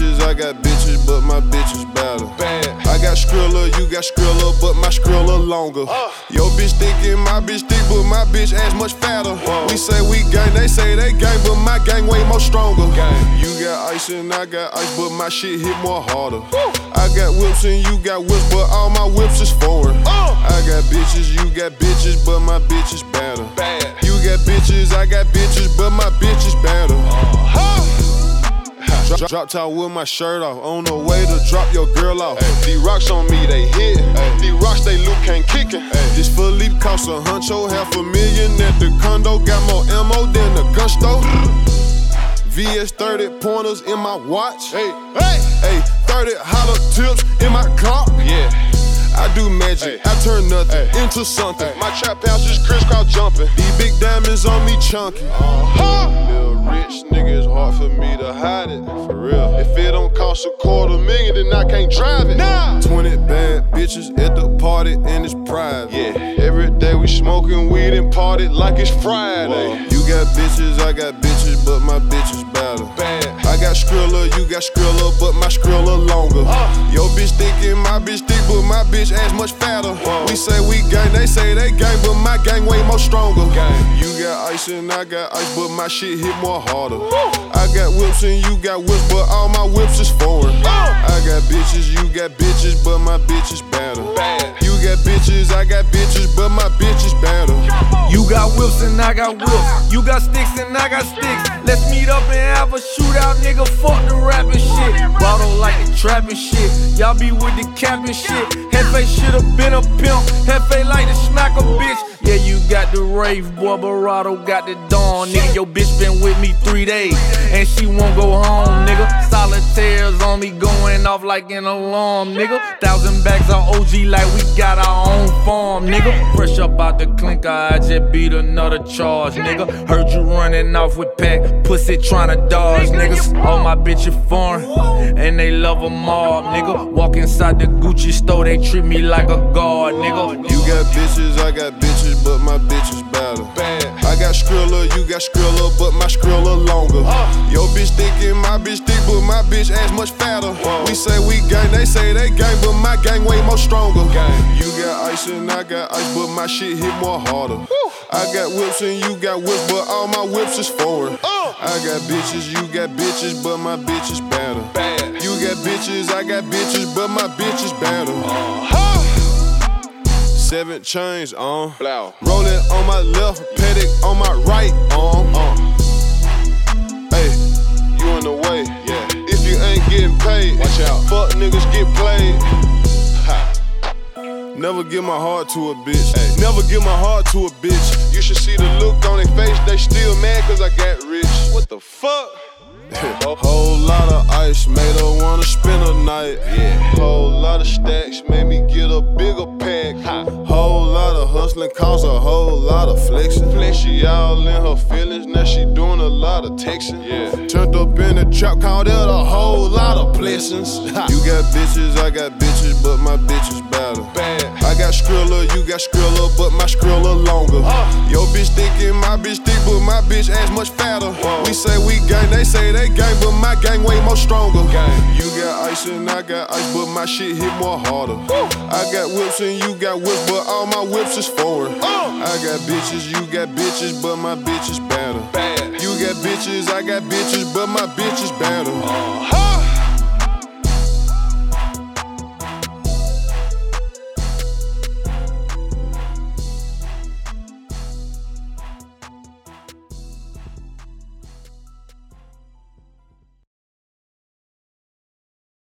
bitches, I got bitches, but my bitches better. Bad. I got Skrilla, you got Skrilla, but my Skrilla longer. Uh. Yo bitch thinking my bitch thick, but my bitch ass much fatter. We say we gang, they say they gang, but my gang way more stronger. Gang. You got ice and I got ice, but my shit hit more harder. I got whips and you got whips, but all my whips is foreign. Uh. I got bitches, you got bitches, but my bitch is better. Bad. You got bitches, I got bitches, Drop, drop top with my shirt off, on the way to drop your girl off. The rocks on me, they hit. The rocks, they look ain't kicking. This Philippe cost a huncho, half a million at the condo. Got more ammo than the gun store. VS 30 pointers in my watch. Hey, hey. Hey, 30 hollow tips in my car. Yeah. I do magic, Hey. I turn nothing Hey. into something. My trap house is crisscross jumping. These big diamonds on me chunky. Little uh-huh. Rich nigga, it's hard for me to hide it. For real. If it don't cost a quarter million, then I can't drive it. Nah. 20 bad bitches at the party and it's private. Yeah. Every day we smoking weed and party like it's Friday. You got bitches, I got bitches, but my bitch got Skrilla, you got Skrilla, but my Skrilla longer. Uh. Yo bitch thinking my bitch thick, but my bitch ass much fatter. We say we gang, they say they gang, but my gang way more stronger. Gang. You got ice and I got ice, but my shit hit more harder. I got whips and you got whips, but all my whips is foreign. I got bitches, you got bitches, but my bitch is better. Bad. You got bitches, I got bitches, but my bitch is better. You got whips and I got whips. You got sticks and I got sticks. Let's meet up and have a shootout, nigga. Fuck the rapping shit. Bottle like the trapping shit. Y'all be with the capping shit. Hefe should've been a pimp. Hefe like to smack a bitch. Yeah, you got the rave, boy. Barado got the dawn, nigga. Your bitch been with me three days and she won't go home, nigga. Solitaires on me going off like an alarm, nigga. Thousand bags of OG like we got our own farm, nigga. Fresh up out the clinker, I just beat another charge, nigga. Heard you running off with pack, pussy trying to dodge, niggas. All my bitches foreign, and they love a mob, nigga. Walk inside the Gucci store, they treat me like a god, nigga. You got bitches, I got bitches, but my bitch is better. Bad. I got Skrilla, you got Skrilla, but my Skrilla longer. Uh. Yo bitch thinking my bitch thick, but my bitch ass much fatter. We say we gang, they say they gang, but my gang way more stronger. Gang. You got ice and I got ice, but my shit hit more harder. I got whips and you got whips, but all my whips is foreign. Uh. I got bitches, you got bitches, but my bitch is better. Bad. You got bitches, I got bitches, but my bitch is better. Uh. Seven chains on. Blow. Rolling on my left, Patek on my right arm. Uh. Hey, you in the way. Yeah. If you ain't getting paid, Watch out. Fuck niggas get played. Ha. Never give my heart to a bitch. Never give my heart to a bitch. You should see the look on their face. They still mad cause I got rich. What the fuck? Whole lot of ice made her wanna spend a night. Yeah. Whole lot of stacks made me get a bigger pack. Whole lot of hustling a whole lot of flexing. She all in her feelings, now she doing a lot of texting. Yeah. Turned up in the trap, called out a whole lot of blessings. You got bitches, I got bitches, but my bitch is better. Bad. I got Skrilla, you got Skrilla, but my Skrilla longer. Uh. Yo bitch thinking my bitch thick, but my bitch ass much fatter. Uh. We say we gang, they say they gang, but my gang way more stronger. Gang. You got ice and I got ice, but my shit hit more harder. I got whips and you got whips, but all my whips is foreign. Uh. I got bitches, you got bitches, but my bitch is better. Bad. You got bitches, I got bitches, but my bitch is better.